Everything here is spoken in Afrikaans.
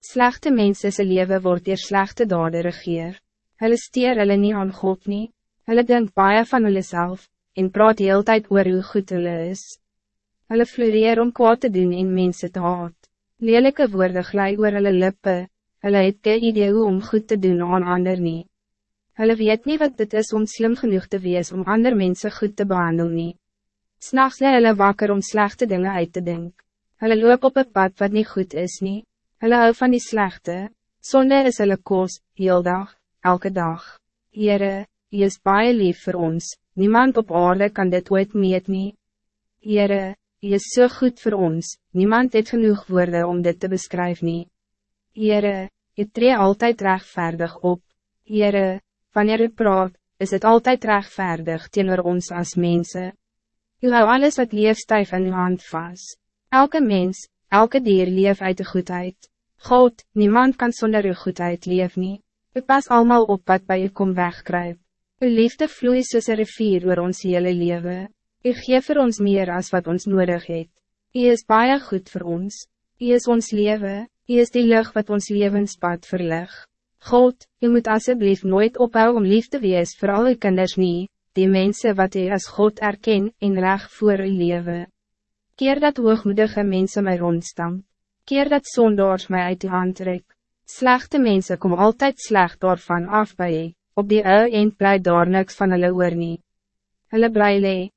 Slechte mensen se leven wordt hier slechte dade regeer. Hulle steer hulle nie aan God nie. Hulle denk baie van hulle self, en praat heel tyd oor hoe goed hulle is. Hulle floreer om kwaad te doen en mensen te haat. Lelike woorde glij oor hulle lippe, hulle het ke idee hoe om goed te doen aan ander nie. Hulle weet niet wat dit is om slim genoeg te wees om ander mensen goed te behandelen nie. S'nachts lê hulle wakker om slechte dingen uit te denken. Hulle loop op een pad wat niet goed is nie. Hulle hou van die slechte, sonde is hulle koos, heel dag, elke dag. Heere, jy is baie lief voor ons, niemand op aarde kan dit ooit meet nie. Heere, jy is so goed voor ons, niemand het genoeg woorden om dit te beschrijven. nie. Heere, jy tree altijd rechtvaardig op. Heere, wanneer je praat, is het altijd rechtvaardig teenoor ons als mensen. U hou alles wat leef stijf in uw hand vast. Elke mens, elke dier leef uit de goedheid. God, niemand kan zonder uw goedheid leef nie. U pas allemaal op wat bij u kom wegkruip. Uw liefde vloeit soos een rivier oor ons hele leven. U geef voor ons meer als wat ons nodig het. U is baie goed voor ons. U is ons leven. U is die lucht wat ons levenspad verleg. God, u moet alsjeblieft nooit ophou om lief te wees voor al uw kinders nie, die mensen wat u als God erken en reg voor uw leven. Keer dat hoogmoedige mensen mij rondstam. Keer dat zondaars mij uit uw hand trek. Slechte mensen komen altijd slecht daarvan af bij je. Op die ou eind bly daar niks van hulle oor nie. Hulle bly lee,